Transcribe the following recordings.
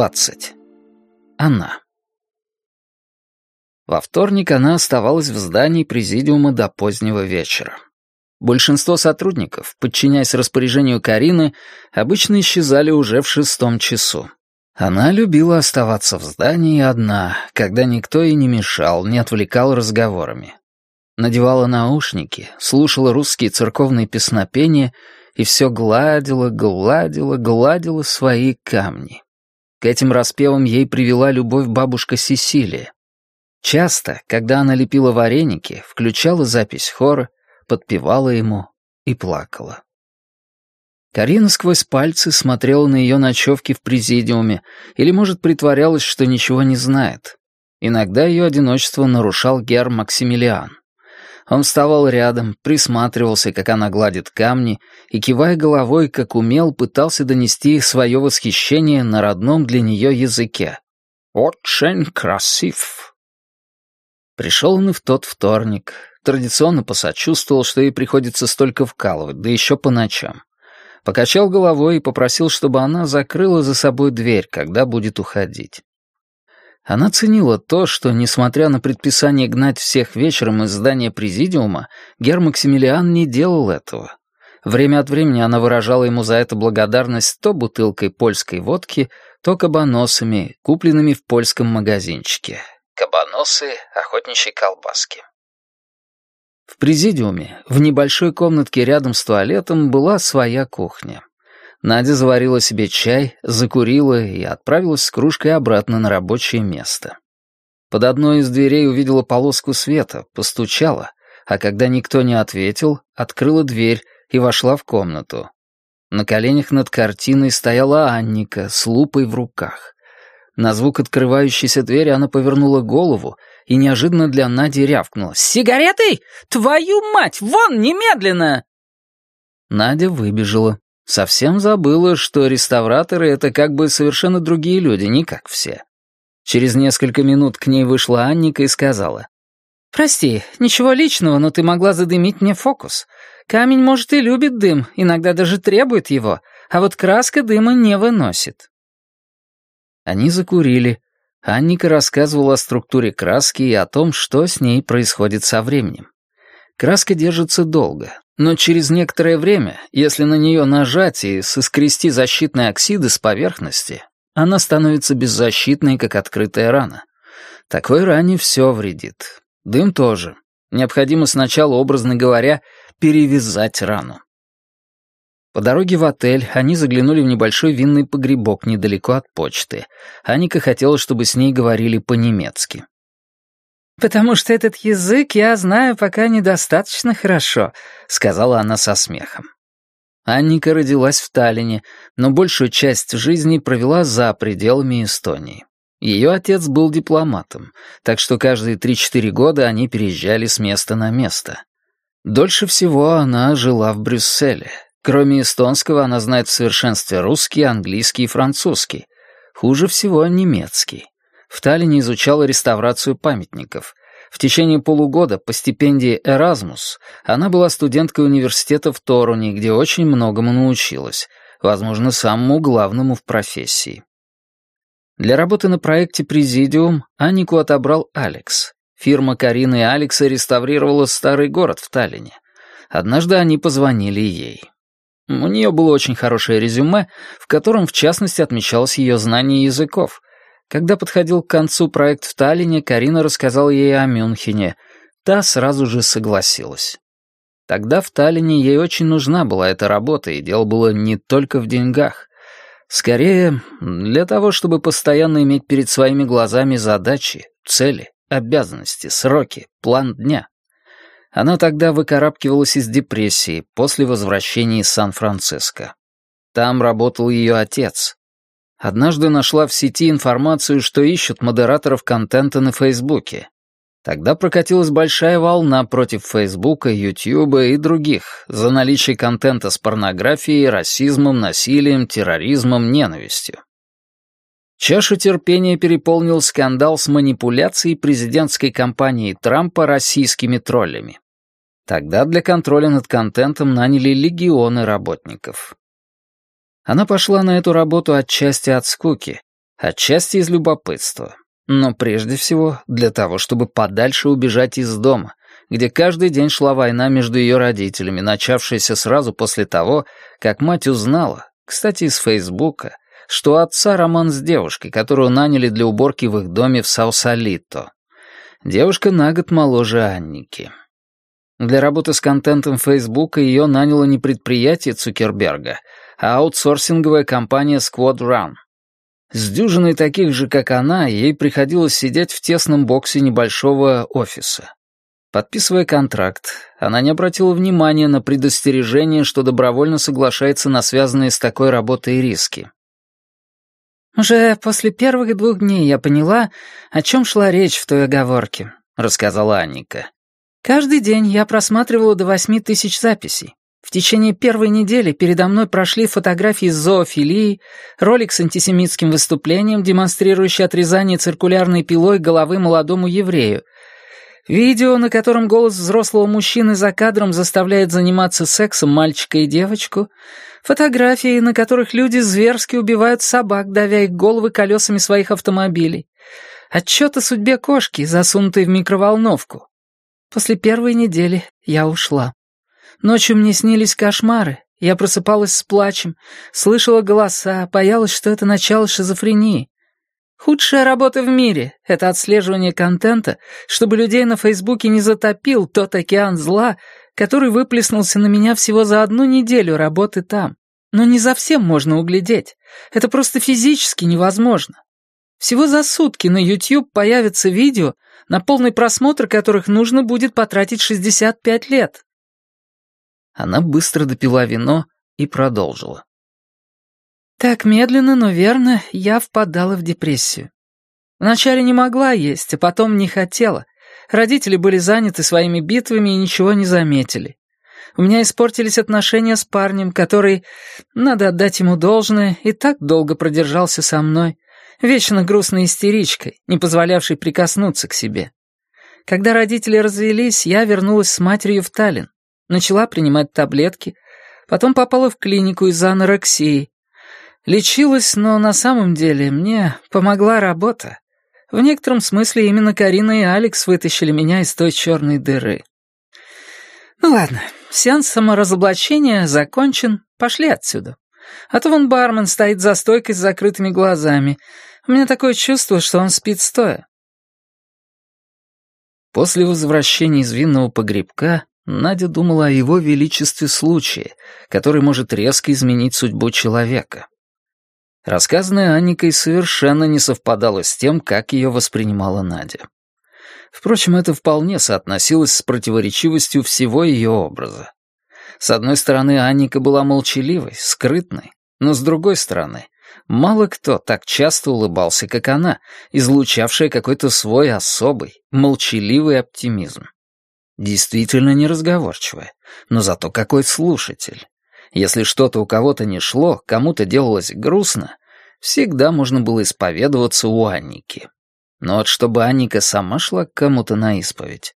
20. Она. Во вторник она оставалась в здании президиума до позднего вечера. Большинство сотрудников, подчиняясь распоряжению Карины, обычно исчезали уже в шестом часу. Она любила оставаться в здании одна, когда никто ей не мешал, не отвлекал разговорами. Надевала наушники, слушала русские церковные песнопения и все гладила, гладила, гладила свои камни. К этим распевам ей привела любовь бабушка Сесилия. Часто, когда она лепила вареники, включала запись хора, подпевала ему и плакала. Карина сквозь пальцы смотрела на ее ночевки в президиуме или, может, притворялась, что ничего не знает. Иногда ее одиночество нарушал Гер Максимилиан. Он вставал рядом, присматривался, как она гладит камни, и, кивая головой, как умел, пытался донести свое восхищение на родном для нее языке. «Очень красив!» Пришел он и в тот вторник, традиционно посочувствовал, что ей приходится столько вкалывать, да еще по ночам. Покачал головой и попросил, чтобы она закрыла за собой дверь, когда будет уходить. Она ценила то, что, несмотря на предписание гнать всех вечером из здания президиума, Гер Максимилиан не делал этого. Время от времени она выражала ему за это благодарность то бутылкой польской водки, то кабаносами, купленными в польском магазинчике. Кабаносы — охотничьи колбаски. В президиуме, в небольшой комнатке рядом с туалетом, была своя кухня. Надя заварила себе чай, закурила и отправилась с кружкой обратно на рабочее место. Под одной из дверей увидела полоску света, постучала, а когда никто не ответил, открыла дверь и вошла в комнату. На коленях над картиной стояла Анника с лупой в руках. На звук открывающейся двери она повернула голову и неожиданно для Нади рявкнула. «С сигаретой? Твою мать! Вон, немедленно!» Надя выбежала. Совсем забыла, что реставраторы — это как бы совершенно другие люди, не как все. Через несколько минут к ней вышла Анника и сказала. «Прости, ничего личного, но ты могла задымить мне фокус. Камень, может, и любит дым, иногда даже требует его, а вот краска дыма не выносит». Они закурили, Анника рассказывала о структуре краски и о том, что с ней происходит со временем. Краска держится долго, но через некоторое время, если на нее нажать и соскрести защитные оксиды с поверхности, она становится беззащитной, как открытая рана. Такой ране все вредит. Дым тоже. Необходимо сначала, образно говоря, перевязать рану. По дороге в отель они заглянули в небольшой винный погребок недалеко от почты. Аника хотела, чтобы с ней говорили по-немецки. «Потому что этот язык я знаю пока недостаточно хорошо», — сказала она со смехом. Анника родилась в Таллине, но большую часть жизни провела за пределами Эстонии. Ее отец был дипломатом, так что каждые 3-4 года они переезжали с места на место. Дольше всего она жила в Брюсселе, Кроме эстонского, она знает в совершенстве русский, английский и французский. Хуже всего немецкий. В Таллине изучала реставрацию памятников. В течение полугода по стипендии «Эразмус» она была студенткой университета в Торуне, где очень многому научилась, возможно, самому главному в профессии. Для работы на проекте «Президиум» Анику отобрал Алекс. Фирма Карины и Алекса реставрировала старый город в Таллине. Однажды они позвонили ей. У нее было очень хорошее резюме, в котором, в частности, отмечалось ее знание языков. Когда подходил к концу проект в Таллине, Карина рассказала ей о Мюнхене. Та сразу же согласилась. Тогда в Таллине ей очень нужна была эта работа, и дело было не только в деньгах. Скорее, для того, чтобы постоянно иметь перед своими глазами задачи, цели, обязанности, сроки, план дня. Она тогда выкарабкивалась из депрессии после возвращения из Сан-Франциско. Там работал ее отец. Однажды нашла в сети информацию, что ищут модераторов контента на Фейсбуке. Тогда прокатилась большая волна против Фейсбука, Ютьюба и других за наличие контента с порнографией, расизмом, насилием, терроризмом, ненавистью. Чашу терпения переполнил скандал с манипуляцией президентской кампании Трампа российскими троллями. Тогда для контроля над контентом наняли легионы работников. Она пошла на эту работу отчасти от скуки, Отчасти из любопытства, но прежде всего для того, чтобы подальше убежать из дома, где каждый день шла война между ее родителями, начавшаяся сразу после того, как мать узнала, кстати, из Фейсбука, что у отца роман с девушкой, которую наняли для уборки в их доме в Саусалито. Девушка на год моложе Анники. Для работы с контентом Фейсбука ее наняло не предприятие Цукерберга, аутсорсинговая компания Squad Run. С дюжиной таких же, как она, ей приходилось сидеть в тесном боксе небольшого офиса. Подписывая контракт, она не обратила внимания на предостережение, что добровольно соглашается на связанные с такой работой риски. «Уже после первых двух дней я поняла, о чем шла речь в той оговорке», — рассказала Анника. «Каждый день я просматривала до восьми тысяч записей. В течение первой недели передо мной прошли фотографии с зоофилией, ролик с антисемитским выступлением, демонстрирующий отрезание циркулярной пилой головы молодому еврею, Видео, на котором голос взрослого мужчины за кадром заставляет заниматься сексом мальчика и девочку. Фотографии, на которых люди зверски убивают собак, давя их головы колесами своих автомобилей. Отчет о судьбе кошки, засунутой в микроволновку. После первой недели я ушла. Ночью мне снились кошмары. Я просыпалась с плачем, слышала голоса, боялась, что это начало шизофрении. Худшая работа в мире — это отслеживание контента, чтобы людей на Фейсбуке не затопил тот океан зла, который выплеснулся на меня всего за одну неделю работы там. Но не за всем можно углядеть. Это просто физически невозможно. Всего за сутки на YouTube появятся видео, на полный просмотр которых нужно будет потратить 65 лет. Она быстро допила вино и продолжила. Так медленно, но верно я впадала в депрессию. Вначале не могла есть, а потом не хотела. Родители были заняты своими битвами и ничего не заметили. У меня испортились отношения с парнем, который, надо отдать ему должное, и так долго продержался со мной, вечно грустной истеричкой, не позволявшей прикоснуться к себе. Когда родители развелись, я вернулась с матерью в Таллин, начала принимать таблетки, потом попала в клинику из-за анорексии, Лечилась, но на самом деле мне помогла работа. В некотором смысле именно Карина и Алекс вытащили меня из той черной дыры. Ну ладно, сеанс саморазоблачения закончен, пошли отсюда. А то вон бармен стоит за стойкой с закрытыми глазами. У меня такое чувство, что он спит стоя. После возвращения из винного погребка Надя думала о его величестве случае, который может резко изменить судьбу человека. Рассказанное Анникой совершенно не совпадало с тем, как ее воспринимала Надя. Впрочем, это вполне соотносилось с противоречивостью всего ее образа. С одной стороны, Анника была молчаливой, скрытной, но с другой стороны, мало кто так часто улыбался, как она, излучавшая какой-то свой особый, молчаливый оптимизм. Действительно неразговорчивая, но зато какой слушатель. Если что-то у кого-то не шло, кому-то делалось грустно, всегда можно было исповедоваться у Анники. Но вот чтобы Анника сама шла к кому-то на исповедь.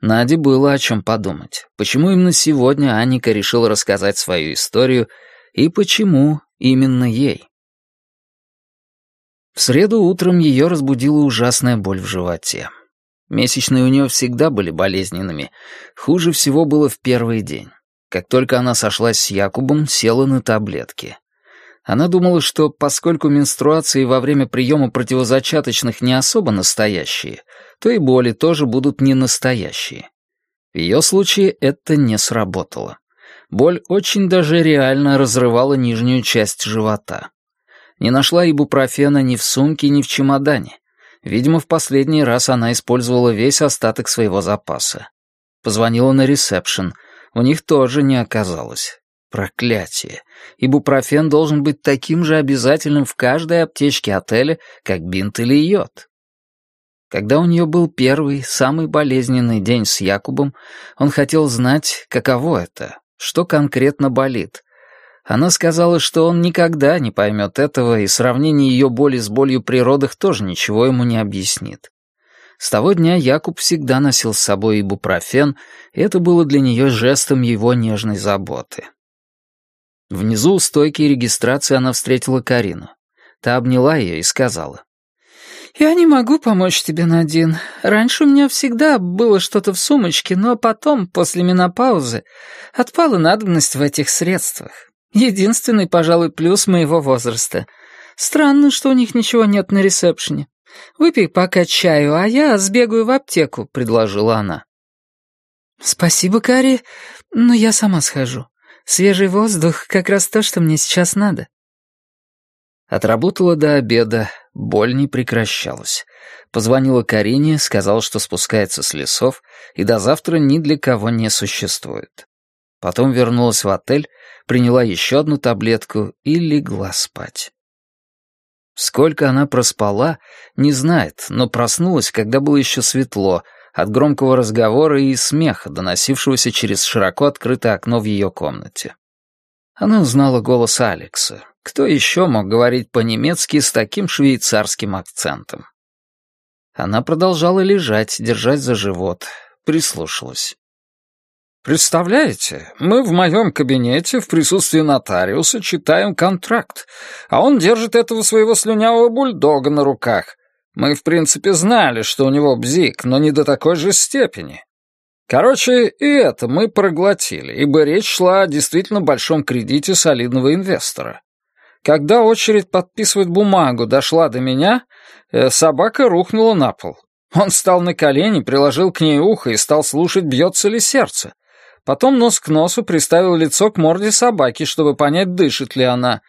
Наде было о чем подумать. Почему именно сегодня Анника решила рассказать свою историю и почему именно ей? В среду утром ее разбудила ужасная боль в животе. Месячные у нее всегда были болезненными. Хуже всего было в первый день. Как только она сошлась с Якубом, села на таблетки. Она думала, что поскольку менструации во время приема противозачаточных не особо настоящие, то и боли тоже будут не настоящие. В ее случае это не сработало. Боль очень даже реально разрывала нижнюю часть живота. Не нашла ибупрофена ни в сумке, ни в чемодане. Видимо, в последний раз она использовала весь остаток своего запаса. Позвонила на ресепшн — у них тоже не оказалось. Проклятие. Ибупрофен должен быть таким же обязательным в каждой аптечке отеля, как бинт или йод. Когда у нее был первый, самый болезненный день с Якубом, он хотел знать, каково это, что конкретно болит. Она сказала, что он никогда не поймет этого, и сравнение ее боли с болью при родах тоже ничего ему не объяснит. С того дня Якуб всегда носил с собой ибупрофен, и это было для нее жестом его нежной заботы. Внизу у стойки регистрации она встретила Карину. та обняла ее и сказала. «Я не могу помочь тебе, Надин. Раньше у меня всегда было что-то в сумочке, но потом, после менопаузы, отпала надобность в этих средствах. Единственный, пожалуй, плюс моего возраста. Странно, что у них ничего нет на ресепшене. Выпей пока чаю, а я сбегаю в аптеку», — предложила она. «Спасибо, Кари, но я сама схожу. Свежий воздух — как раз то, что мне сейчас надо». Отработала до обеда, боль не прекращалась. Позвонила Карине, сказала, что спускается с лесов и до завтра ни для кого не существует. Потом вернулась в отель, приняла еще одну таблетку и легла спать. Сколько она проспала, не знает, но проснулась, когда было еще светло, от громкого разговора и смеха, доносившегося через широко открытое окно в ее комнате. Она узнала голос Алекса, кто еще мог говорить по-немецки с таким швейцарским акцентом? Она продолжала лежать, держать за живот, прислушалась. «Представляете, мы в моем кабинете в присутствии нотариуса читаем контракт, а он держит этого своего слюнявого бульдога на руках. Мы, в принципе, знали, что у него бзик, но не до такой же степени. Короче, и это мы проглотили, ибо речь шла о действительно большом кредите солидного инвестора. Когда очередь подписывать бумагу дошла до меня, э, собака рухнула на пол. Он встал на колени, приложил к ней ухо и стал слушать, бьется ли сердце. Потом нос к носу приставил лицо к морде собаки, чтобы понять, дышит ли она.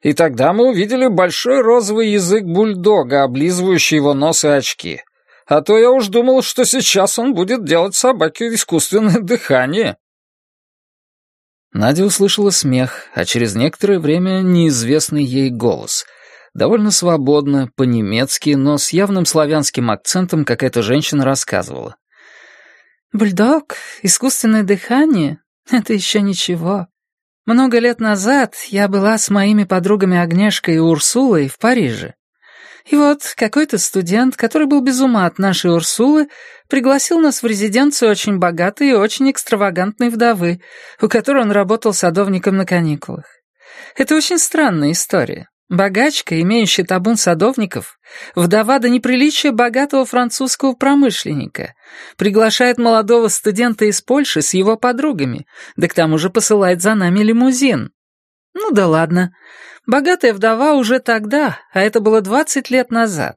И тогда мы увидели большой розовый язык бульдога, облизывающий его нос и очки. А то я уж думал, что сейчас он будет делать собаке искусственное дыхание. Надя услышала смех, а через некоторое время неизвестный ей голос. Довольно свободно, по-немецки, но с явным славянским акцентом какая-то женщина рассказывала. «Бульдог, искусственное дыхание — это еще ничего. Много лет назад я была с моими подругами Агнешкой и Урсулой в Париже. И вот какой-то студент, который был без ума от нашей Урсулы, пригласил нас в резиденцию очень богатой и очень экстравагантной вдовы, у которой он работал садовником на каникулах. Это очень странная история. Богачка, имеющая табун садовников, вдова до неприличия богатого французского промышленника, приглашает молодого студента из Польши с его подругами, да к тому же посылает за нами лимузин. Ну да ладно. Богатая вдова уже тогда, а это было 20 лет назад,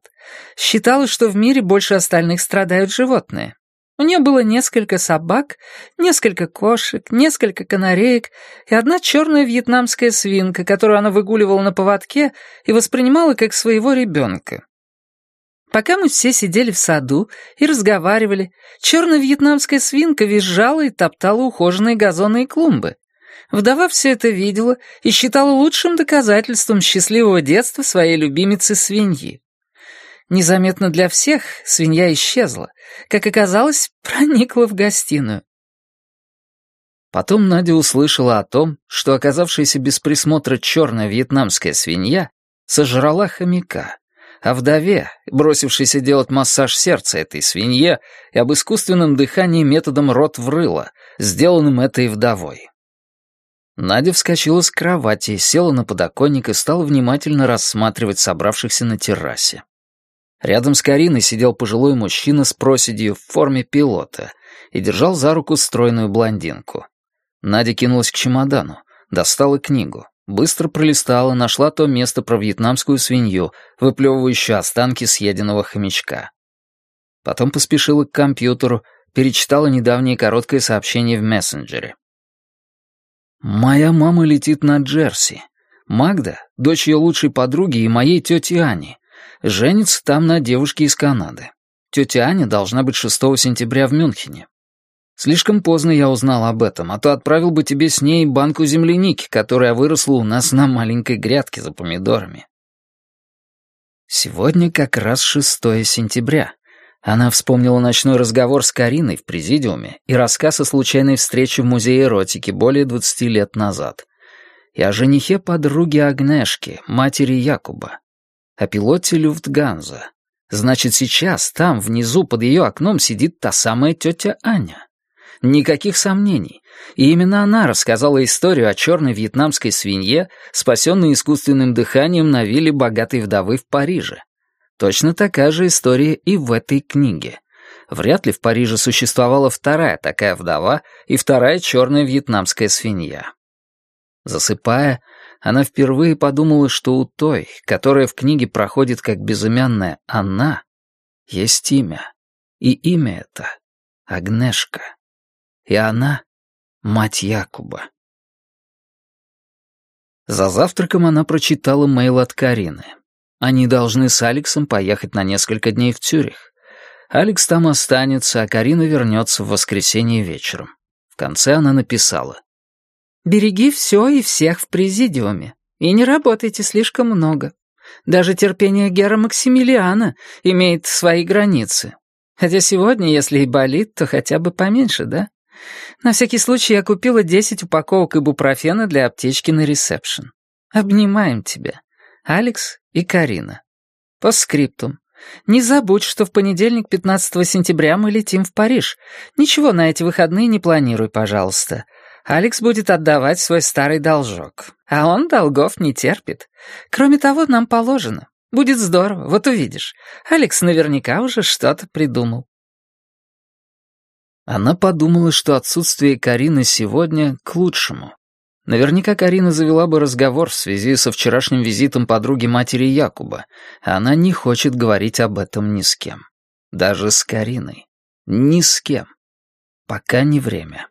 считала, что в мире больше остальных страдают животные. У нее было несколько собак, несколько кошек, несколько канареек и одна черная вьетнамская свинка, которую она выгуливала на поводке и воспринимала как своего ребенка. Пока мы все сидели в саду и разговаривали, черная вьетнамская свинка визжала и топтала ухоженные газоны и клумбы. Вдова все это видела и считала лучшим доказательством счастливого детства своей любимицы-свиньи. Незаметно для всех свинья исчезла, как оказалось, проникла в гостиную. Потом Надя услышала о том, что оказавшаяся без присмотра черная вьетнамская свинья сожрала хомяка, а вдове, бросившейся делать массаж сердца этой свинье, и об искусственном дыхании методом рот в рыло, сделанным этой вдовой. Надя вскочила с кровати, села на подоконник и стала внимательно рассматривать собравшихся на террасе. Рядом с Кариной сидел пожилой мужчина с проседью в форме пилота и держал за руку стройную блондинку. Надя кинулась к чемодану, достала книгу, быстро пролистала, нашла то место про вьетнамскую свинью, выплевывающую останки съеденного хомячка. Потом поспешила к компьютеру, перечитала недавнее короткое сообщение в мессенджере. «Моя мама летит на Джерси. Магда, дочь ее лучшей подруги и моей тети Ани, женится там на девушке из Канады. Тетя Аня должна быть 6 сентября в Мюнхене. Слишком поздно я узнал об этом, а то отправил бы тебе с ней банку земляники, которая выросла у нас на маленькой грядке за помидорами. Сегодня как раз 6 сентября. Она вспомнила ночной разговор с Кариной в президиуме и рассказ о случайной встрече в музее эротики более 20 лет назад. И о женихе подруги Агнешки, матери Якуба. О пилоте Люфтганза. Значит, сейчас там, внизу, под ее окном, сидит та самая тетя Аня. Никаких сомнений. И именно она рассказала историю о черной вьетнамской свинье, спасенной искусственным дыханием на вилле богатой вдовы в Париже. Точно такая же история и в этой книге. Вряд ли в Париже существовала вторая такая вдова и вторая черная вьетнамская свинья. Засыпая, она впервые подумала, что у той, которая в книге проходит как безымянная «она», есть имя. И имя это — Агнешка. И она — мать Якуба. За завтраком она прочитала мейл от Карины. Они должны с Алексом поехать на несколько дней в Цюрих. Алекс там останется, а Карина вернется в воскресенье вечером. В конце она написала. «Береги все и всех в президиуме. И не работайте слишком много. Даже терпение Гера Максимилиана имеет свои границы. Хотя сегодня, если и болит, то хотя бы поменьше, да? На всякий случай я купила 10 упаковок ибупрофена для аптечки на ресепшн. Обнимаем тебя. Алекс и Карина. По скриптум. Не забудь, что в понедельник, 15 сентября, мы летим в Париж. Ничего на эти выходные не планируй, пожалуйста. Алекс будет отдавать свой старый должок. А он долгов не терпит. Кроме того, нам положено. Будет здорово, вот увидишь. Алекс наверняка уже что-то придумал. Она подумала, что отсутствие Карины сегодня к лучшему. Наверняка Карина завела бы разговор в связи со вчерашним визитом подруги матери Якуба, а она не хочет говорить об этом ни с кем. Даже с Кариной. Ни с кем. Пока не время.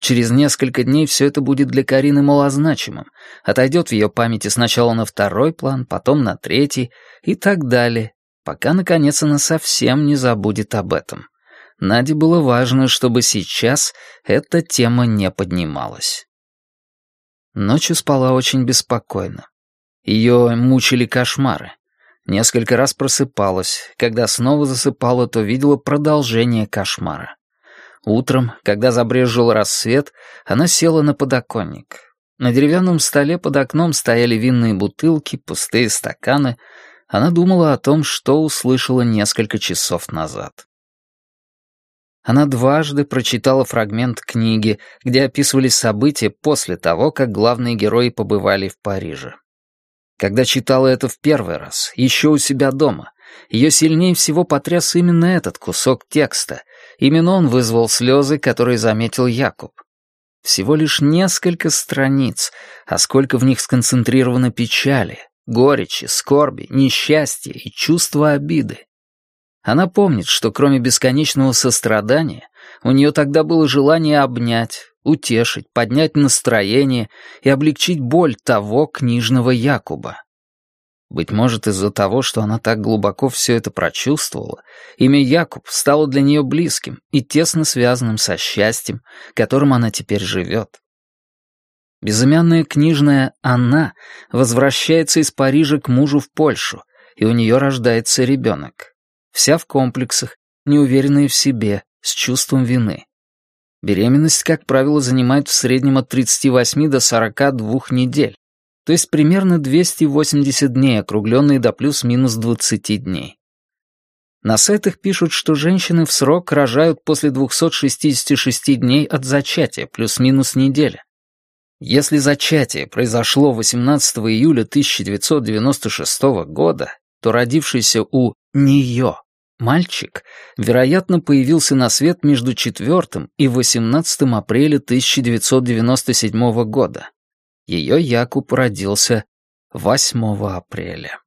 Через несколько дней все это будет для Карины малозначимым, отойдет в ее памяти сначала на второй план, потом на третий и так далее, пока, наконец, она совсем не забудет об этом. Наде было важно, чтобы сейчас эта тема не поднималась. Ночью спала очень беспокойно. Ее мучили кошмары. Несколько раз просыпалась. Когда снова засыпала, то видела продолжение кошмара. Утром, когда забрезжил рассвет, она села на подоконник. На деревянном столе под окном стояли винные бутылки, пустые стаканы. Она думала о том, что услышала несколько часов назад. Она дважды прочитала фрагмент книги, где описывались события после того, как главные герои побывали в Париже. Когда читала это в первый раз, еще у себя дома, ее сильнее всего потряс именно этот кусок текста. Именно он вызвал слезы, которые заметил Якуб. Всего лишь несколько страниц, а сколько в них сконцентрировано печали, горечи, скорби, несчастья и чувства обиды. Она помнит, что кроме бесконечного сострадания, у нее тогда было желание обнять, утешить, поднять настроение и облегчить боль того книжного Якуба. Быть может, из-за того, что она так глубоко все это прочувствовала, имя Якуб стало для нее близким и тесно связанным со счастьем, которым она теперь живет. Безымянная книжная «Она» возвращается из Парижа к мужу в Польшу, и у нее рождается ребенок вся в комплексах, неуверенная в себе, с чувством вины. Беременность, как правило, занимает в среднем от 38 до 42 недель, то есть примерно 280 дней, округленные до плюс-минус 20 дней. На сайтах пишут, что женщины в срок рожают после 266 дней от зачатия, плюс-минус неделя. Если зачатие произошло 18 июля 1996 года, то родившийся у нее Мальчик, вероятно, появился на свет между 4 и 18 апреля 1997 года. Ее Якуб родился 8 апреля.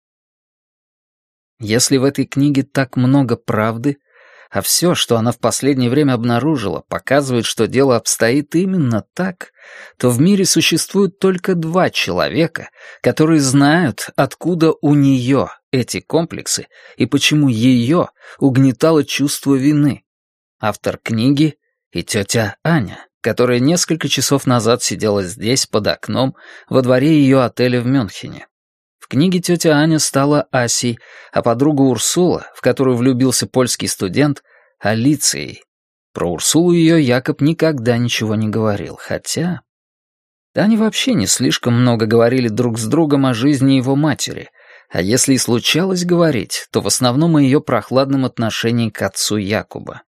Если в этой книге так много правды, а все, что она в последнее время обнаружила, показывает, что дело обстоит именно так, то в мире существует только два человека, которые знают, откуда у нее эти комплексы и почему ее угнетало чувство вины. Автор книги и тетя Аня, которая несколько часов назад сидела здесь, под окном, во дворе ее отеля в Мюнхене книге тетя Аня стала Асей, а подруга Урсула, в которую влюбился польский студент, Алицией. Про Урсулу ее Якоб никогда ничего не говорил, хотя... Да они вообще не слишком много говорили друг с другом о жизни его матери, а если и случалось говорить, то в основном о ее прохладном отношении к отцу Якуба.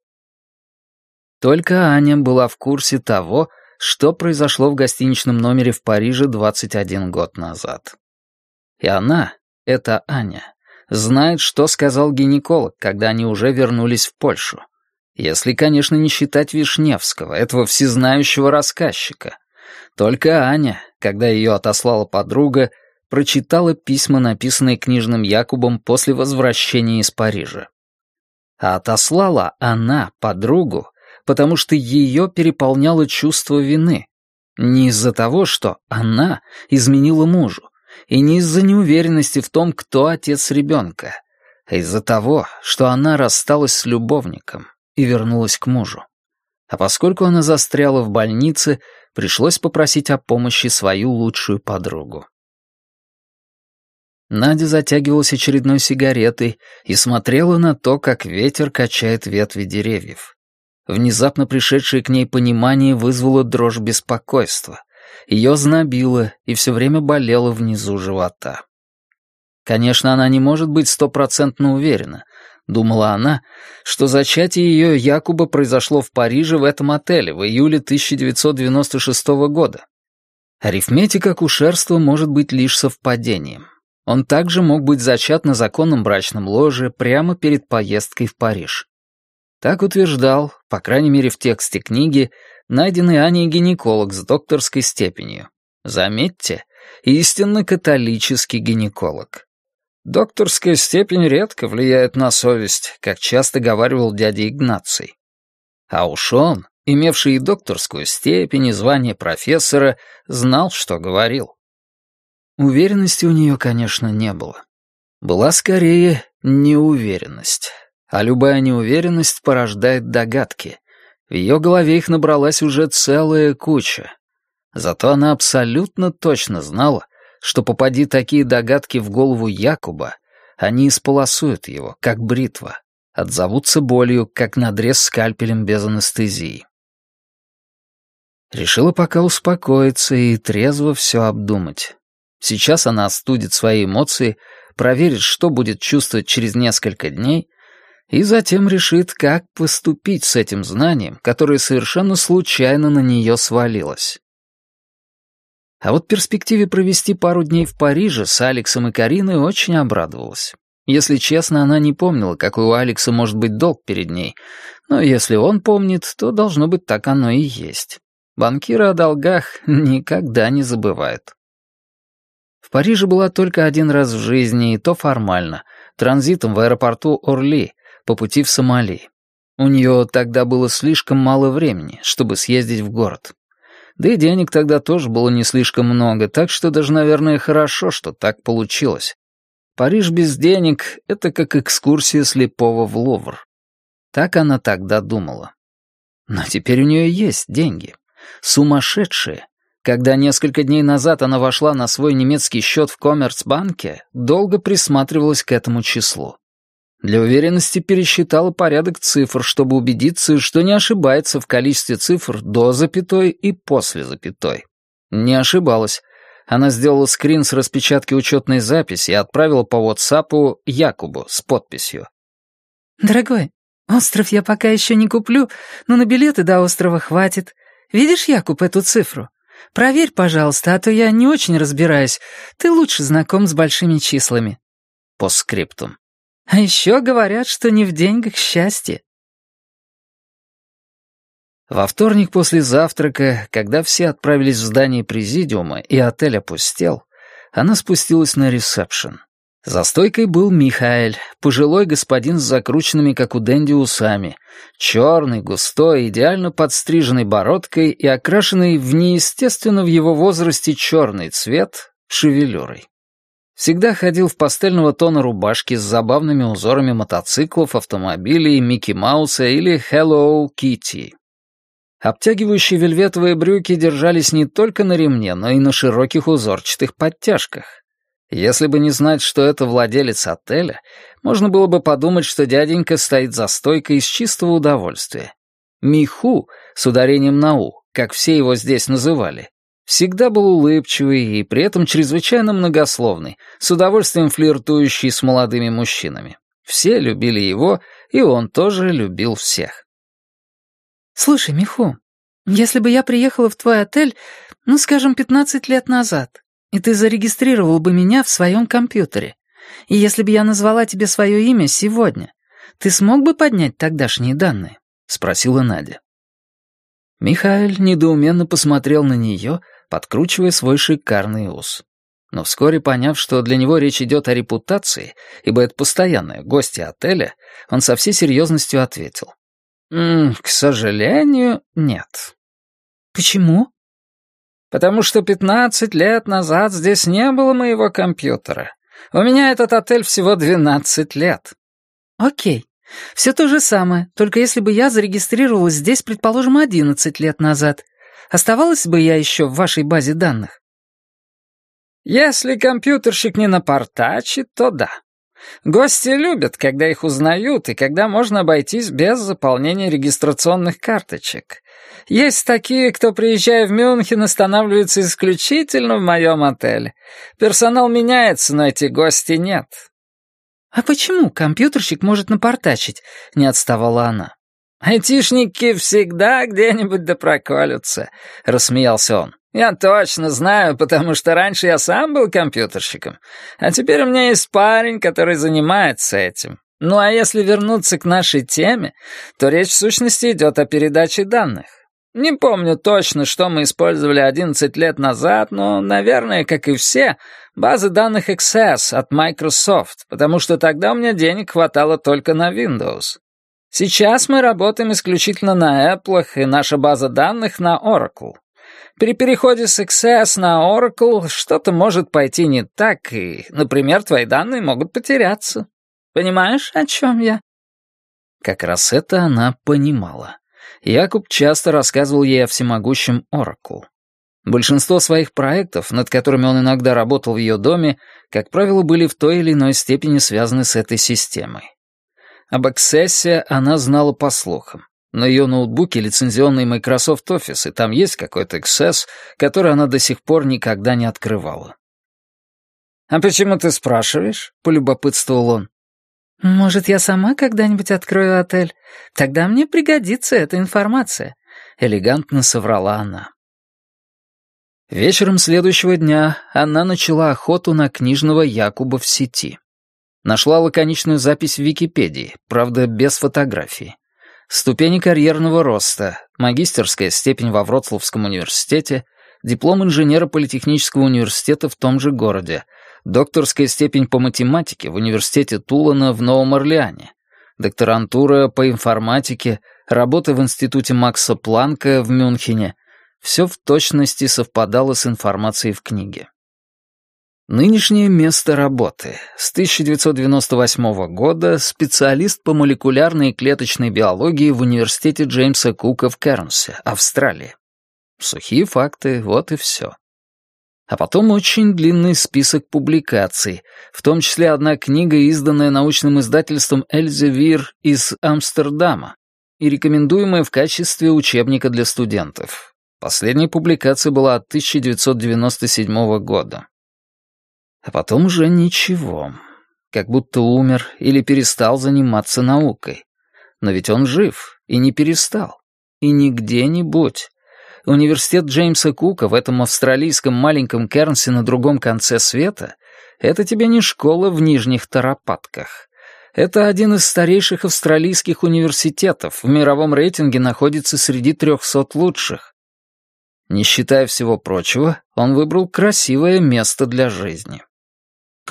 Только Аня была в курсе того, что произошло в гостиничном номере в Париже 21 год назад. И она, эта Аня, знает, что сказал гинеколог, когда они уже вернулись в Польшу. Если, конечно, не считать Вишневского, этого всезнающего рассказчика. Только Аня, когда ее отослала подруга, прочитала письма, написанные книжным Якубом после возвращения из Парижа. А отослала она подругу, потому что ее переполняло чувство вины. Не из-за того, что она изменила мужу, и не из-за неуверенности в том, кто отец ребенка, а из-за того, что она рассталась с любовником и вернулась к мужу. А поскольку она застряла в больнице, пришлось попросить о помощи свою лучшую подругу. Надя затягивалась очередной сигаретой и смотрела на то, как ветер качает ветви деревьев. Внезапно пришедшее к ней понимание вызвало дрожь беспокойства. Ее знобило и все время болело внизу живота. Конечно, она не может быть стопроцентно уверена, думала она, что зачатие ее якобы произошло в Париже в этом отеле в июле 1996 года. Арифметика акушерства может быть лишь совпадением. Он также мог быть зачат на законном брачном ложе прямо перед поездкой в Париж. Так утверждал, по крайней мере в тексте книги, найденный Аней гинеколог с докторской степенью. Заметьте, истинно католический гинеколог. Докторская степень редко влияет на совесть, как часто говаривал дядя Игнаций. А уж он, имевший и докторскую степень, и звание профессора, знал, что говорил. Уверенности у нее, конечно, не было. Была скорее неуверенность а любая неуверенность порождает догадки. В ее голове их набралась уже целая куча. Зато она абсолютно точно знала, что попади такие догадки в голову Якуба, они исполосуют его, как бритва, отзовутся болью, как надрез скальпелем без анестезии. Решила пока успокоиться и трезво все обдумать. Сейчас она остудит свои эмоции, проверит, что будет чувствовать через несколько дней, и затем решит, как поступить с этим знанием, которое совершенно случайно на нее свалилось. А вот перспективе провести пару дней в Париже с Алексом и Кариной очень обрадовалась. Если честно, она не помнила, какой у Алекса может быть долг перед ней, но если он помнит, то должно быть так оно и есть. Банкиры о долгах никогда не забывают. В Париже была только один раз в жизни, и то формально, транзитом в аэропорту Орли, по пути в Сомали. У нее тогда было слишком мало времени, чтобы съездить в город. Да и денег тогда тоже было не слишком много, так что даже, наверное, хорошо, что так получилось. Париж без денег — это как экскурсия слепого в Лувр. Так она тогда думала. Но теперь у нее есть деньги. Сумасшедшие. Когда несколько дней назад она вошла на свой немецкий счет в Коммерцбанке, долго присматривалась к этому числу. Для уверенности пересчитала порядок цифр, чтобы убедиться, что не ошибается в количестве цифр до запятой и после запятой. Не ошибалась. Она сделала скрин с распечатки учетной записи и отправила по WhatsApp Якубу с подписью. «Дорогой, остров я пока еще не куплю, но на билеты до острова хватит. Видишь, Якуб, эту цифру? Проверь, пожалуйста, а то я не очень разбираюсь. Ты лучше знаком с большими числами». По скриптум. А еще говорят, что не в деньгах счастье. Во вторник после завтрака, когда все отправились в здание президиума и отель опустел, она спустилась на ресепшн. За стойкой был Михаэль, пожилой господин с закрученными, как у Дэнди, усами, черный, густой, идеально подстриженной бородкой и окрашенный в неестественно в его возрасте черный цвет шевелюрой. Всегда ходил в пастельного тона рубашки с забавными узорами мотоциклов, автомобилей, Микки Мауса или Hello Kitty. Обтягивающие вельветовые брюки держались не только на ремне, но и на широких узорчатых подтяжках. Если бы не знать, что это владелец отеля, можно было бы подумать, что дяденька стоит за стойкой из чистого удовольствия. Миху, с ударением на «у», как все его здесь называли, Всегда был улыбчивый и при этом чрезвычайно многословный, с удовольствием флиртующий с молодыми мужчинами. Все любили его, и он тоже любил всех. «Слушай, Миху, если бы я приехала в твой отель, ну, скажем, 15 лет назад, и ты зарегистрировал бы меня в своем компьютере, и если бы я назвала тебе свое имя сегодня, ты смог бы поднять тогдашние данные?» — спросила Надя. Михаил недоуменно посмотрел на нее, подкручивая свой шикарный ус. Но вскоре поняв, что для него речь идет о репутации, ибо это постоянные гости отеля, он со всей серьезностью ответил. «М -м, «К сожалению, нет». «Почему?» «Потому что пятнадцать лет назад здесь не было моего компьютера. У меня этот отель всего двенадцать лет». «Окей. Все то же самое, только если бы я зарегистрировалась здесь, предположим, одиннадцать лет назад. Оставалась бы я еще в вашей базе данных?» Если компьютерщик не напортачит, то да. Гости любят, когда их узнают, и когда можно обойтись без заполнения регистрационных карточек. Есть такие, кто, приезжая в Мюнхен, останавливается исключительно в моем отеле. Персонал меняется, но эти гости нет. «А почему компьютерщик может напортачить?» — не отставала она. «Айтишники всегда где-нибудь допроколются», — рассмеялся он. «Я точно знаю, потому что раньше я сам был компьютерщиком, а теперь у меня есть парень, который занимается этим. Ну а если вернуться к нашей теме, то речь в сущности идет о передаче данных. Не помню точно, что мы использовали 11 лет назад, но, наверное, как и все, базы данных Access от Microsoft, потому что тогда у меня денег хватало только на Windows. Сейчас мы работаем исключительно на Apple, и наша база данных на Oracle. При переходе с XS на Oracle что-то может пойти не так, и, например, твои данные могут потеряться. Понимаешь, о чем я?» Как раз это она понимала. Якуб часто рассказывал ей о всемогущем Oracle. Большинство своих проектов, над которыми он иногда работал в ее доме, как правило, были в той или иной степени связаны с этой системой. Об Access она знала по слухам. На ее ноутбуке лицензионный Microsoft Office, и там есть какой-то XS, который она до сих пор никогда не открывала. «А почему ты спрашиваешь?» — полюбопытствовал он. «Может, я сама когда-нибудь открою отель? Тогда мне пригодится эта информация», — элегантно соврала она. Вечером следующего дня она начала охоту на книжного Якуба в сети. Нашла лаконичную запись в Википедии, правда, без фотографии. Ступени карьерного роста, магистерская степень во Вроцлавском университете, диплом инженера политехнического университета в том же городе, докторская степень по математике в университете Тулана в Новом Орлеане, докторантура по информатике, работа в институте Макса Планка в Мюнхене. Все в точности совпадало с информацией в книге. Нынешнее место работы. С 1998 года специалист по молекулярной и клеточной биологии в университете Джеймса Кука в Кернсе, Австралия. Сухие факты, вот и все. А потом очень длинный список публикаций, в том числе одна книга, изданная научным издательством Эльзевир из Амстердама и рекомендуемая в качестве учебника для студентов. Последняя публикация была от 1997 года. А потом уже ничего. Как будто умер или перестал заниматься наукой. Но ведь он жив и не перестал. И не где-нибудь. Университет Джеймса Кука в этом австралийском маленьком Кернсе на другом конце света — это тебе не школа в Нижних Тарапатках. Это один из старейших австралийских университетов, в мировом рейтинге находится среди трехсот лучших. Не считая всего прочего, он выбрал красивое место для жизни.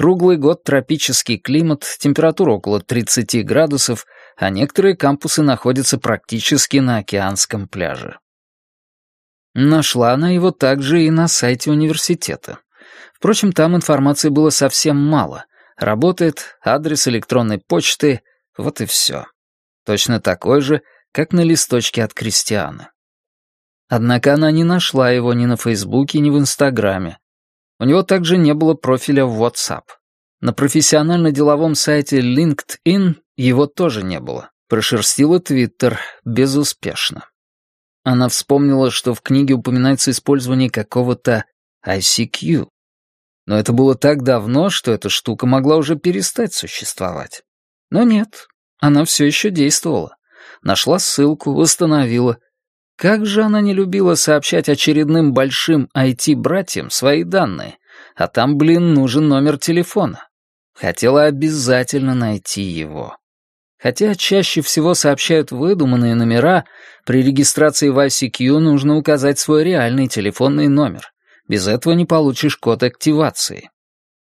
Круглый год тропический климат, температура около 30 градусов, а некоторые кампусы находятся практически на океанском пляже. Нашла она его также и на сайте университета. Впрочем, там информации было совсем мало. Работает, адрес электронной почты, вот и все. Точно такой же, как на листочке от Кристианы. Однако она не нашла его ни на Фейсбуке, ни в Инстаграме, у него также не было профиля в WhatsApp. На профессионально-деловом сайте LinkedIn его тоже не было. Прошерстила Твиттер безуспешно. Она вспомнила, что в книге упоминается использование какого-то ICQ. Но это было так давно, что эта штука могла уже перестать существовать. Но нет, она все еще действовала. Нашла ссылку, восстановила Как же она не любила сообщать очередным большим IT-братьям свои данные, а там, блин, нужен номер телефона. Хотела обязательно найти его. Хотя чаще всего сообщают выдуманные номера, при регистрации в ICQ нужно указать свой реальный телефонный номер. Без этого не получишь код активации.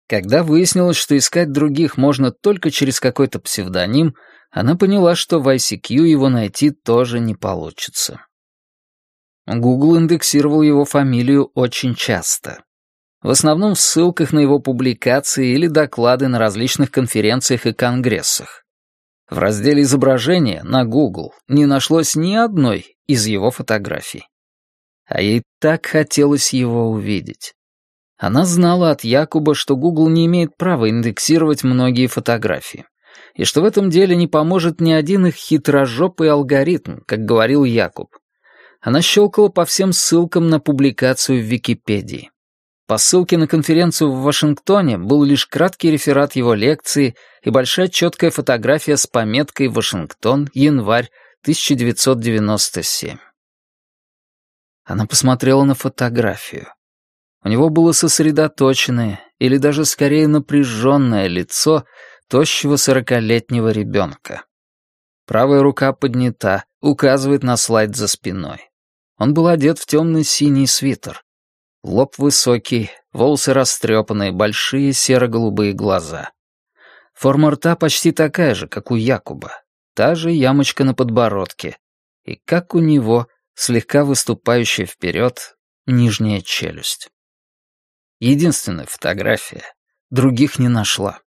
Когда выяснилось, что искать других можно только через какой-то псевдоним, она поняла, что в ICQ его найти тоже не получится. Google индексировал его фамилию очень часто. В основном в ссылках на его публикации или доклады на различных конференциях и конгрессах. В разделе изображения на Google не нашлось ни одной из его фотографий. А ей так хотелось его увидеть. Она знала от Якуба, что Google не имеет права индексировать многие фотографии, и что в этом деле не поможет ни один их хитрожопый алгоритм, как говорил Якуб. Она щелкала по всем ссылкам на публикацию в Википедии. По ссылке на конференцию в Вашингтоне был лишь краткий реферат его лекции и большая четкая фотография с пометкой «Вашингтон, январь 1997». Она посмотрела на фотографию. У него было сосредоточенное, или даже скорее напряженное лицо тощего сорокалетнего ребенка. Правая рука поднята, указывает на слайд за спиной. Он был одет в темный синий свитер. Лоб высокий, волосы растрепанные, большие серо-голубые глаза. Форма рта почти такая же, как у Якуба. Та же ямочка на подбородке. И как у него, слегка выступающая вперед, нижняя челюсть. Единственная фотография. Других не нашла.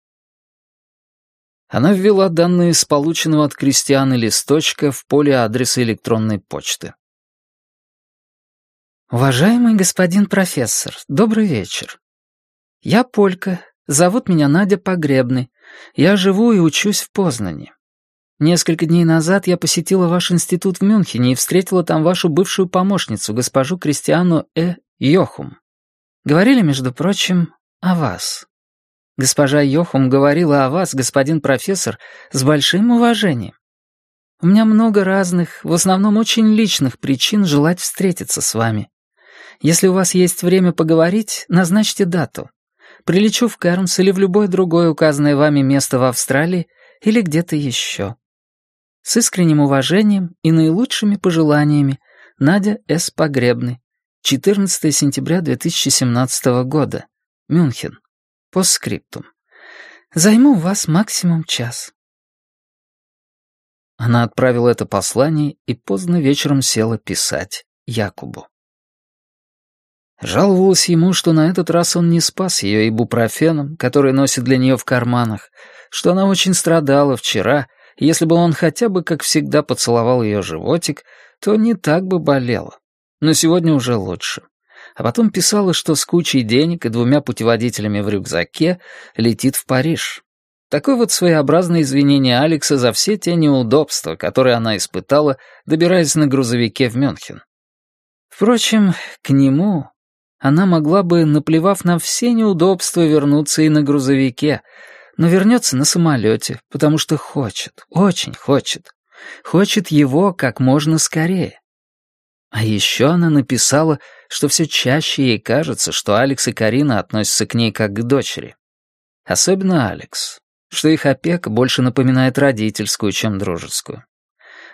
Она ввела данные с полученного от крестьяна листочка в поле адреса электронной почты. «Уважаемый господин профессор, добрый вечер. Я Полька, зовут меня Надя Погребный. Я живу и учусь в Познане. Несколько дней назад я посетила ваш институт в Мюнхене и встретила там вашу бывшую помощницу, госпожу Кристиану Э. Йохум. Говорили, между прочим, о вас. Госпожа Йохум говорила о вас, господин профессор, с большим уважением. У меня много разных, в основном очень личных причин желать встретиться с вами. Если у вас есть время поговорить, назначьте дату. Прилечу в Кернс или в любое другое указанное вами место в Австралии или где-то еще. С искренним уважением и наилучшими пожеланиями, Надя С. Погребный. 14 сентября 2017 года. Мюнхен. Постскриптум. Займу у вас максимум час. Она отправила это послание и поздно вечером села писать Якубу. Жаловалась ему, что на этот раз он не спас ее ибупрофеном, который носит для нее в карманах, что она очень страдала вчера, и если бы он хотя бы, как всегда, поцеловал ее животик, то не так бы болела но сегодня уже лучше. А потом писала, что с кучей денег и двумя путеводителями в рюкзаке летит в Париж. Такое вот своеобразное извинение Алекса за все те неудобства, которые она испытала, добираясь на грузовике в Мюнхен. Впрочем, к нему она могла бы, наплевав на все неудобства, вернуться и на грузовике, но вернется на самолете, потому что хочет, очень хочет. Хочет его как можно скорее. А еще она написала, что все чаще ей кажется, что Алекс и Карина относятся к ней как к дочери. Особенно Алекс, что их опека больше напоминает родительскую, чем дружескую.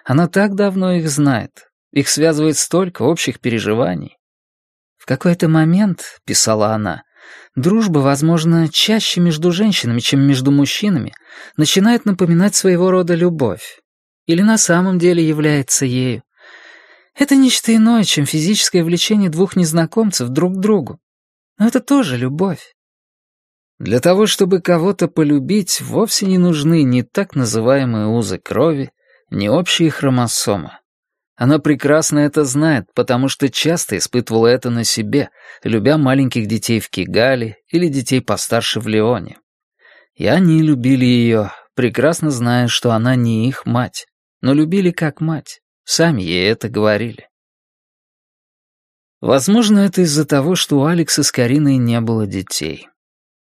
Она так давно их знает, их связывает столько общих переживаний. Какой-то момент, писала она, дружба, возможно, чаще между женщинами, чем между мужчинами, начинает напоминать своего рода любовь. Или на самом деле является ею. Это нечто иное, чем физическое влечение двух незнакомцев друг к другу. Но это тоже любовь. Для того, чтобы кого-то полюбить, вовсе не нужны ни так называемые узы крови, ни общие хромосомы. Она прекрасно это знает, потому что часто испытывала это на себе, любя маленьких детей в Кигале или детей постарше в Леоне. И они любили ее, прекрасно зная, что она не их мать, но любили как мать. Сами ей это говорили. Возможно, это из-за того, что у Алекса с Кариной не было детей.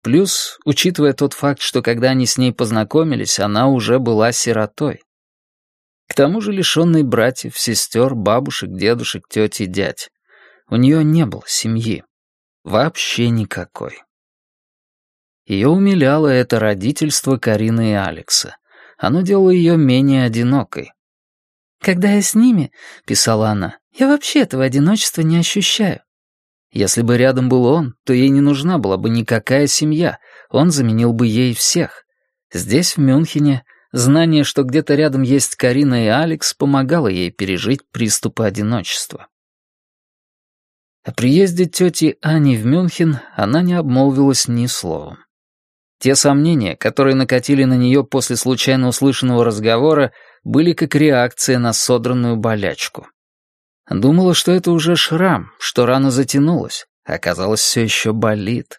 Плюс, учитывая тот факт, что когда они с ней познакомились, она уже была сиротой. К тому же лишенный братьев, сестер, бабушек, дедушек, тети, дядь. У нее не было семьи. Вообще никакой. Ее умиляло это родительство Карины и Алекса. Оно делало ее менее одинокой. «Когда я с ними», — писала она, — «я вообще этого одиночества не ощущаю». Если бы рядом был он, то ей не нужна была бы никакая семья, он заменил бы ей всех. Здесь, в Мюнхене, знание, что где-то рядом есть Карина и Алекс, помогало ей пережить приступы одиночества. О приезде тети Ани в Мюнхен она не обмолвилась ни словом. Те сомнения, которые накатили на нее после случайно услышанного разговора, были как реакция на содранную болячку. Думала, что это уже шрам, что рана затянулась, а оказалось, все еще болит.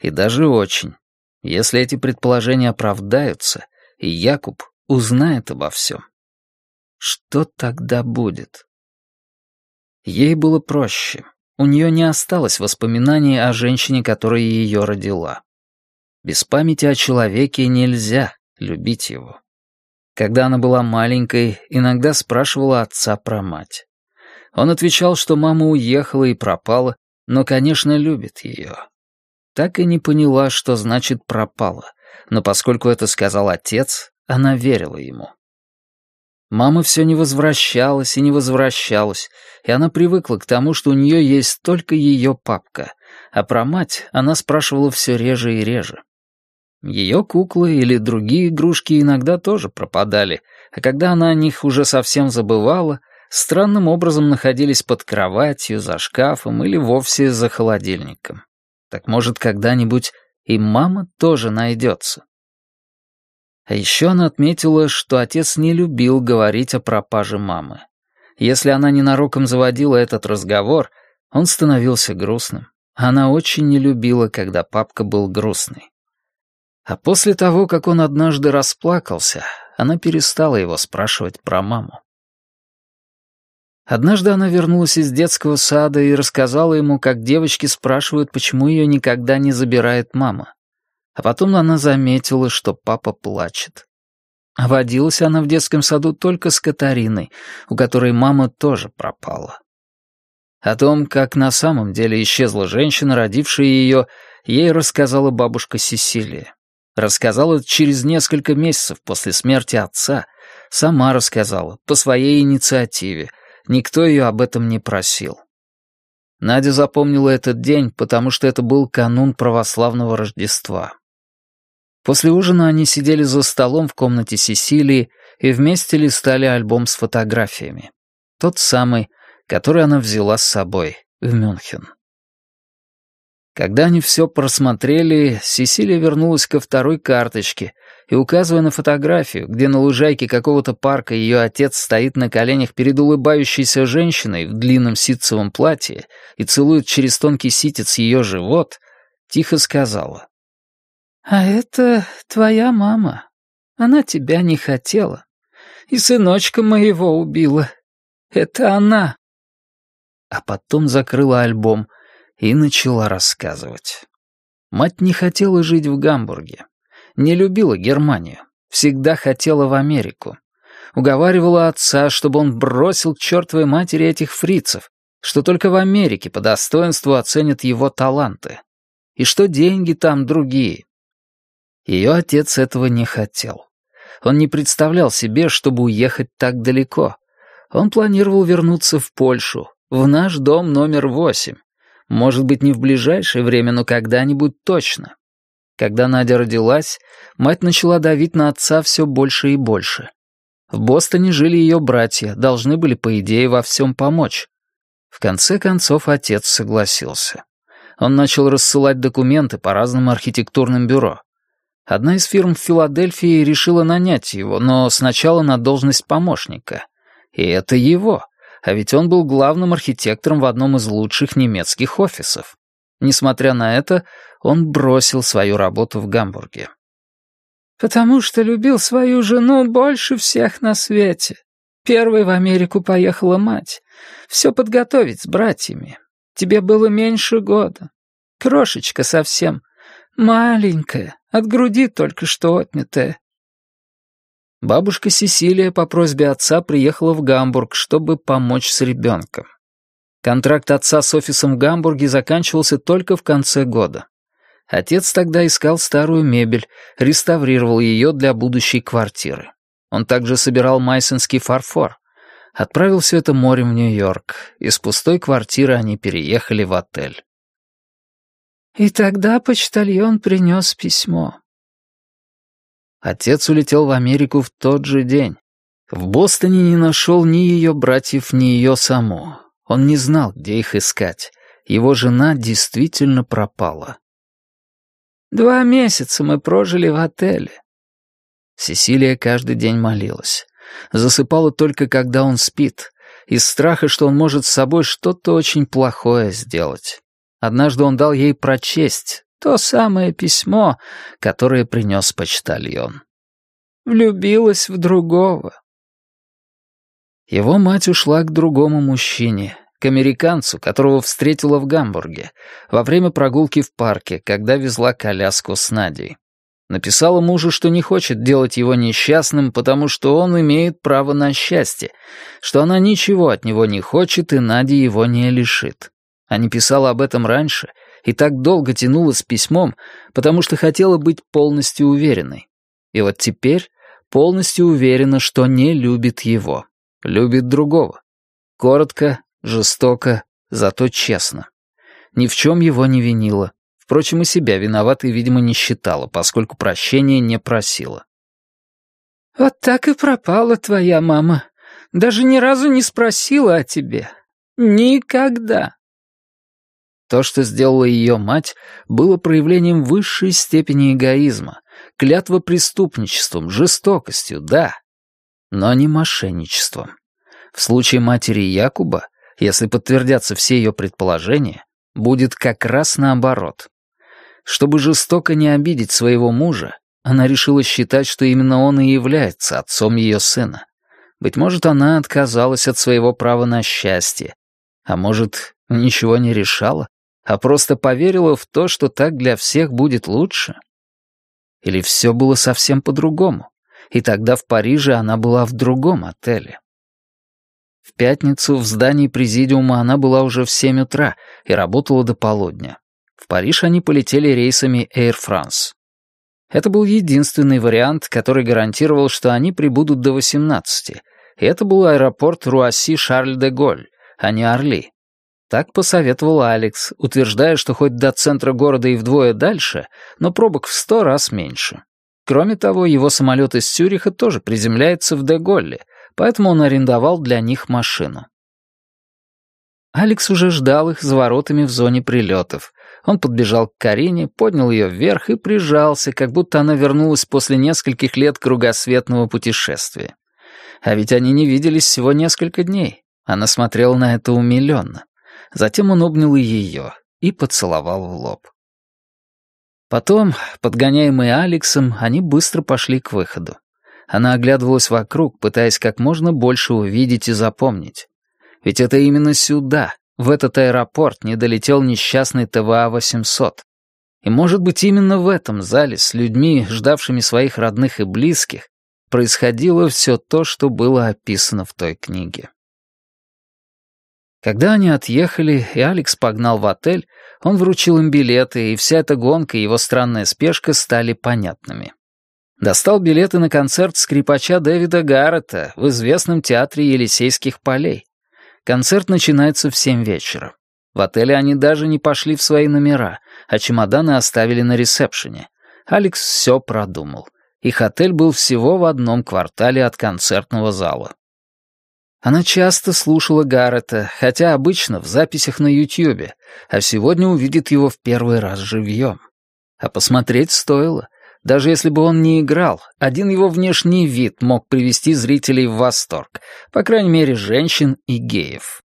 И даже очень. Если эти предположения оправдаются, и Якуб узнает обо всем. Что тогда будет? Ей было проще. У нее не осталось воспоминаний о женщине, которая ее родила. Без памяти о человеке нельзя любить его. Когда она была маленькой, иногда спрашивала отца про мать. Он отвечал, что мама уехала и пропала, но, конечно, любит ее. Так и не поняла, что значит «пропала», но поскольку это сказал отец, она верила ему. Мама все не возвращалась и не возвращалась, и она привыкла к тому, что у нее есть только ее папка, а про мать она спрашивала все реже и реже. Ее куклы или другие игрушки иногда тоже пропадали, а когда она о них уже совсем забывала, странным образом находились под кроватью, за шкафом или вовсе за холодильником. Так может, когда-нибудь и мама тоже найдется. А еще она отметила, что отец не любил говорить о пропаже мамы. Если она ненароком заводила этот разговор, он становился грустным. Она очень не любила, когда папка был грустный. А после того, как он однажды расплакался, она перестала его спрашивать про маму. Однажды она вернулась из детского сада и рассказала ему, как девочки спрашивают, почему ее никогда не забирает мама. А потом она заметила, что папа плачет. А водилась она в детском саду только с Катариной, у которой мама тоже пропала. О том, как на самом деле исчезла женщина, родившая ее, ей рассказала бабушка Сесилия. Рассказала через несколько месяцев после смерти отца. Сама рассказала, по своей инициативе. Никто ее об этом не просил. Надя запомнила этот день, потому что это был канун православного Рождества. После ужина они сидели за столом в комнате Сесилии и вместе листали альбом с фотографиями. Тот самый, который она взяла с собой в Мюнхен. Когда они все просмотрели, Сесилия вернулась ко второй карточке и, указывая на фотографию, где на лужайке какого-то парка ее отец стоит на коленях перед улыбающейся женщиной в длинном ситцевом платье и целует через тонкий ситец ее живот, тихо сказала. «А это твоя мама. Она тебя не хотела. И сыночка моего убила. Это она». А потом закрыла альбом — и начала рассказывать. Мать не хотела жить в Гамбурге, не любила Германию, всегда хотела в Америку. Уговаривала отца, чтобы он бросил к чертовой матери этих фрицев, что только в Америке по достоинству оценят его таланты, и что деньги там другие. Ее отец этого не хотел. Он не представлял себе, чтобы уехать так далеко. Он планировал вернуться в Польшу, в наш дом номер восемь, может быть, не в ближайшее время, но когда-нибудь точно. Когда Надя родилась, мать начала давить на отца все больше и больше. В Бостоне жили ее братья, должны были, по идее, во всем помочь. В конце концов, отец согласился. Он начал рассылать документы по разным архитектурным бюро. Одна из фирм в Филадельфии решила нанять его, но сначала на должность помощника. И это его а ведь он был главным архитектором в одном из лучших немецких офисов. Несмотря на это, он бросил свою работу в Гамбурге. «Потому что любил свою жену больше всех на свете. Первой в Америку поехала мать. Все подготовить с братьями. Тебе было меньше года. Крошечка совсем. Маленькая, от груди только что отнятая. Бабушка Сесилия по просьбе отца приехала в Гамбург, чтобы помочь с ребенком. Контракт отца с офисом в Гамбурге заканчивался только в конце года. Отец тогда искал старую мебель, реставрировал ее для будущей квартиры. Он также собирал майсонский фарфор. Отправил все это морем в Нью-Йорк. Из пустой квартиры они переехали в отель. И тогда почтальон принес письмо. Отец улетел в Америку в тот же день. В Бостоне не нашел ни ее братьев, ни ее саму. Он не знал, где их искать. Его жена действительно пропала. Два месяца мы прожили в отеле. Сесилия каждый день молилась. Засыпала только, когда он спит, из страха, что он может с собой что-то очень плохое сделать. Однажды он дал ей прочесть то самое письмо, которое принес почтальон. Влюбилась в другого. Его мать ушла к другому мужчине, к американцу, которого встретила в Гамбурге, во время прогулки в парке, когда везла коляску с Надей. Написала мужу, что не хочет делать его несчастным, потому что он имеет право на счастье, что она ничего от него не хочет и Надя его не лишит. А писала об этом раньше и так долго тянула с письмом, потому что хотела быть полностью уверенной. И вот теперь полностью уверена, что не любит его, любит другого. Коротко, жестоко, зато честно. Ни в чем его не винила. Впрочем, и себя виноватой, видимо, не считала, поскольку прощения не просила. «Вот так и пропала твоя мама. Даже ни разу не спросила о тебе. Никогда». То, что сделала ее мать, было проявлением высшей степени эгоизма, клятва преступничеством, жестокостью, да, но не мошенничеством. В случае матери Якуба, если подтвердятся все ее предположения, будет как раз наоборот. Чтобы жестоко не обидеть своего мужа, она решила считать, что именно он и является отцом ее сына. Быть может, она отказалась от своего права на счастье, а может, ничего не решала, а просто поверила в то, что так для всех будет лучше? Или все было совсем по-другому, и тогда в Париже она была в другом отеле? В пятницу в здании президиума она была уже в семь утра и работала до полудня. В Париж они полетели рейсами Air France. Это был единственный вариант, который гарантировал, что они прибудут до 18, и это был аэропорт Руасси-Шарль-де-Голь, а не Орли. Так посоветовал Алекс, утверждая, что хоть до центра города и вдвое дальше, но пробок в сто раз меньше. Кроме того, его самолет из Цюриха тоже приземляется в Деголле, поэтому он арендовал для них машину. Алекс уже ждал их за воротами в зоне прилетов. Он подбежал к Карине, поднял ее вверх и прижался, как будто она вернулась после нескольких лет кругосветного путешествия. А ведь они не виделись всего несколько дней. Она смотрела на это умиленно. Затем он обнял ее и поцеловал в лоб. Потом, подгоняемые Алексом, они быстро пошли к выходу. Она оглядывалась вокруг, пытаясь как можно больше увидеть и запомнить. Ведь это именно сюда, в этот аэропорт, не долетел несчастный ТВА-800. И, может быть, именно в этом зале с людьми, ждавшими своих родных и близких, происходило все то, что было описано в той книге. Когда они отъехали, и Алекс погнал в отель, он вручил им билеты, и вся эта гонка и его странная спешка стали понятными. Достал билеты на концерт скрипача Дэвида Гаррета в известном театре Елисейских полей. Концерт начинается в семь вечера. В отеле они даже не пошли в свои номера, а чемоданы оставили на ресепшене. Алекс все продумал. Их отель был всего в одном квартале от концертного зала. Она часто слушала Гаррета, хотя обычно в записях на Ютьюбе, а сегодня увидит его в первый раз живьем. А посмотреть стоило. Даже если бы он не играл, один его внешний вид мог привести зрителей в восторг, по крайней мере, женщин и геев.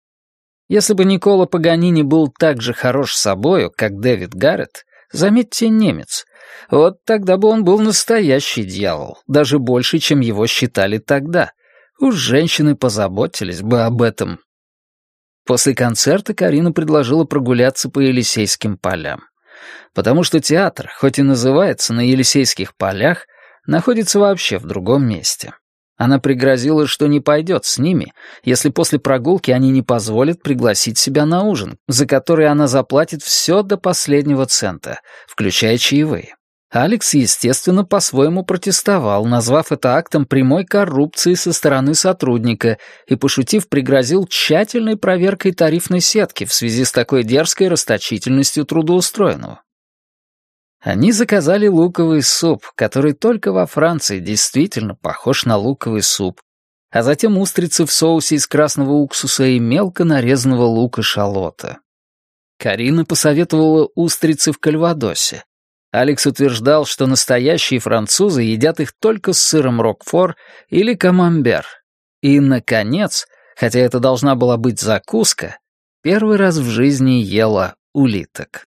Если бы Никола Паганини был так же хорош собою, как Дэвид Гаррет, заметьте, немец, вот тогда бы он был настоящий дьявол, даже больше, чем его считали тогда, Уж женщины позаботились бы об этом. После концерта Карина предложила прогуляться по Елисейским полям. Потому что театр, хоть и называется на Елисейских полях, находится вообще в другом месте. Она пригрозила, что не пойдет с ними, если после прогулки они не позволят пригласить себя на ужин, за который она заплатит все до последнего цента, включая чаевые. Алекс, естественно, по-своему протестовал, назвав это актом прямой коррупции со стороны сотрудника и, пошутив, пригрозил тщательной проверкой тарифной сетки в связи с такой дерзкой расточительностью трудоустроенного. Они заказали луковый суп, который только во Франции действительно похож на луковый суп, а затем устрицы в соусе из красного уксуса и мелко нарезанного лука-шалота. Карина посоветовала устрицы в кальвадосе. Алекс утверждал, что настоящие французы едят их только с сыром рокфор или камамбер. И, наконец, хотя это должна была быть закуска, первый раз в жизни ела улиток.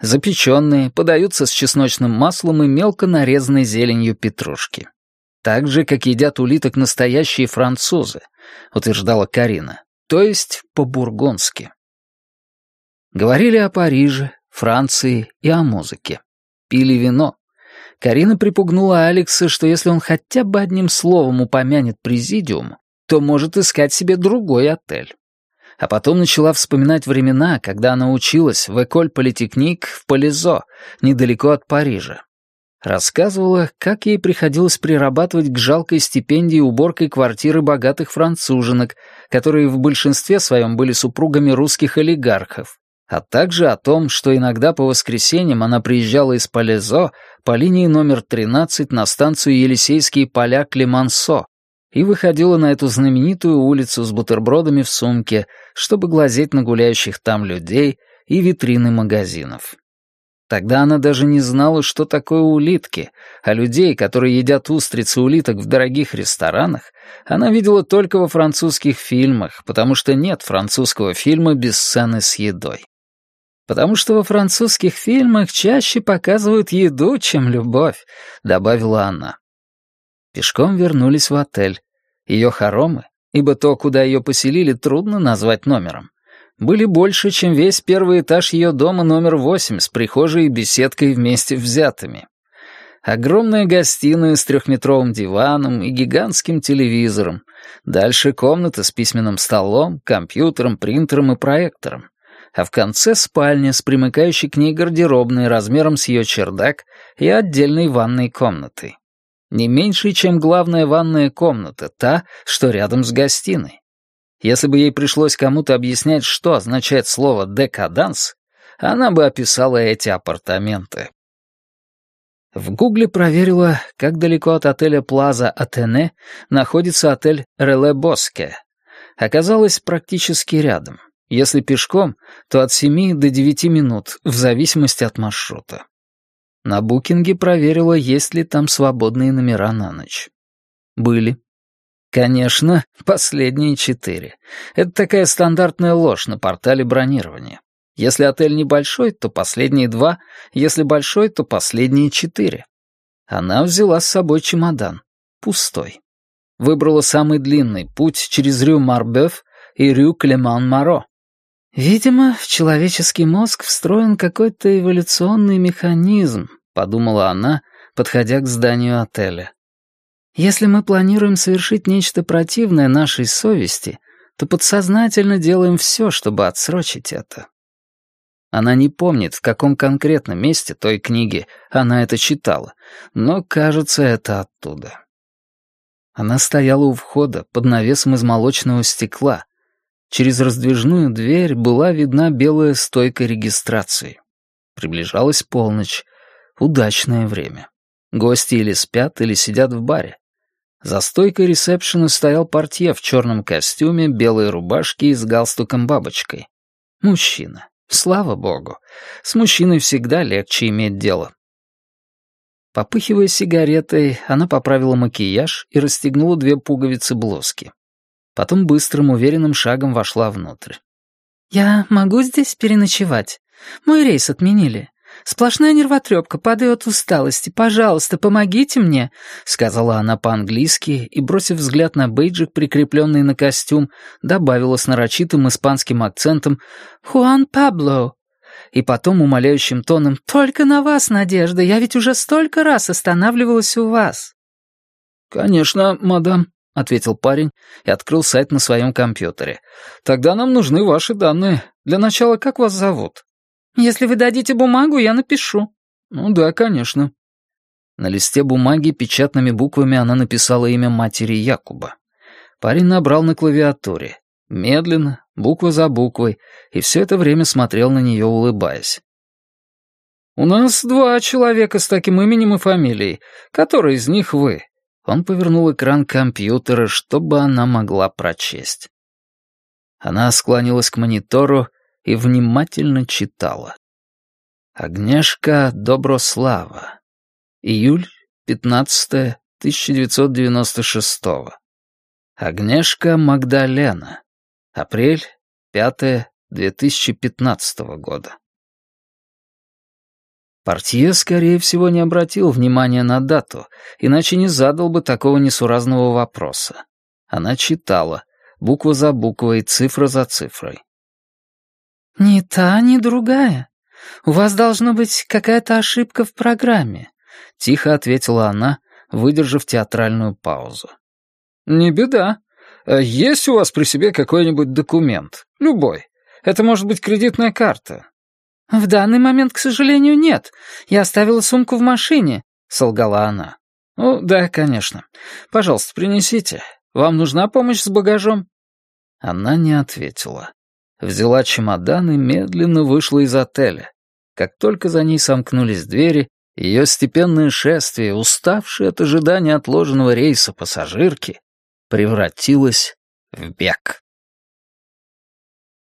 Запеченные, подаются с чесночным маслом и мелко нарезанной зеленью петрушки. Так же, как едят улиток настоящие французы, утверждала Карина, то есть по-бургундски. Говорили о Париже, Франции и о музыке. Пили вино. Карина припугнула Алекса, что если он хотя бы одним словом упомянет президиум, то может искать себе другой отель а потом начала вспоминать времена, когда она училась в Эколь Политехник в Полизо, недалеко от Парижа. Рассказывала, как ей приходилось прирабатывать к жалкой стипендии уборкой квартиры богатых француженок, которые в большинстве своем были супругами русских олигархов, а также о том, что иногда по воскресеньям она приезжала из Полезо по линии номер 13 на станцию Елисейские поля Клемансо, и выходила на эту знаменитую улицу с бутербродами в сумке, чтобы глазеть на гуляющих там людей и витрины магазинов. Тогда она даже не знала, что такое улитки, а людей, которые едят устрицы улиток в дорогих ресторанах, она видела только во французских фильмах, потому что нет французского фильма без сцены с едой. «Потому что во французских фильмах чаще показывают еду, чем любовь», — добавила она. Пешком вернулись в отель. Ее хоромы, ибо то, куда ее поселили, трудно назвать номером, были больше, чем весь первый этаж ее дома номер восемь с прихожей и беседкой вместе взятыми. Огромная гостиная с трехметровым диваном и гигантским телевизором. Дальше комната с письменным столом, компьютером, принтером и проектором. А в конце спальня с примыкающей к ней гардеробной размером с ее чердак и отдельной ванной комнатой. Не меньше, чем главная ванная комната, та, что рядом с гостиной. Если бы ей пришлось кому-то объяснять, что означает слово «декаданс», она бы описала эти апартаменты. В Гугле проверила, как далеко от отеля Плаза Атене находится отель Реле Боске. Оказалось, практически рядом. Если пешком, то от 7 до 9 минут, в зависимости от маршрута. На букинге проверила, есть ли там свободные номера на ночь. Были. Конечно, последние четыре. Это такая стандартная ложь на портале бронирования. Если отель небольшой, то последние два, если большой, то последние четыре. Она взяла с собой чемодан. Пустой. Выбрала самый длинный путь через Рю-Марбёв и Рю-Клеман-Маро. Видимо, в человеческий мозг встроен какой-то эволюционный механизм, подумала она, подходя к зданию отеля. Если мы планируем совершить нечто противное нашей совести, то подсознательно делаем все, чтобы отсрочить это. Она не помнит, в каком конкретном месте той книги она это читала, но, кажется, это оттуда. Она стояла у входа под навесом из молочного стекла. Через раздвижную дверь была видна белая стойка регистрации. Приближалась полночь, Удачное время. Гости или спят, или сидят в баре. За стойкой ресепшена стоял портье в черном костюме, белой рубашке и с галстуком-бабочкой. Мужчина. Слава богу. С мужчиной всегда легче иметь дело. Попыхивая сигаретой, она поправила макияж и расстегнула две пуговицы блузки. Потом быстрым, уверенным шагом вошла внутрь. «Я могу здесь переночевать? Мой рейс отменили. Сплошная нервотрепка, падаю от усталости. Пожалуйста, помогите мне», — сказала она по-английски и, бросив взгляд на бейджик, прикрепленный на костюм, добавила с нарочитым испанским акцентом «Хуан Пабло». И потом умоляющим тоном «Только на вас, Надежда, я ведь уже столько раз останавливалась у вас». «Конечно, мадам», — ответил парень и открыл сайт на своем компьютере. «Тогда нам нужны ваши данные. Для начала, как вас зовут?» «Если вы дадите бумагу, я напишу». «Ну да, конечно». На листе бумаги печатными буквами она написала имя матери Якуба. Парень набрал на клавиатуре. Медленно, буква за буквой, и все это время смотрел на нее, улыбаясь. «У нас два человека с таким именем и фамилией. Который из них вы?» Он повернул экран компьютера, чтобы она могла прочесть. Она склонилась к монитору и внимательно читала. Агнешка Доброслава. Июль 15 1996 Агнешка Магдалена. Апрель 5 2015 года. Портье, скорее всего, не обратил внимания на дату, иначе не задал бы такого несуразного вопроса. Она читала, буква за буквой, цифра за цифрой. «Ни та, ни другая. У вас должна быть какая-то ошибка в программе», — тихо ответила она, выдержав театральную паузу. «Не беда. Есть у вас при себе какой-нибудь документ? Любой. Это может быть кредитная карта, «В данный момент, к сожалению, нет. Я оставила сумку в машине», — солгала она. «Ну, да, конечно. Пожалуйста, принесите. Вам нужна помощь с багажом?» Она не ответила. Взяла чемодан и медленно вышла из отеля. Как только за ней сомкнулись двери, ее степенное шествие, уставшее от ожидания отложенного рейса пассажирки, превратилось в бег.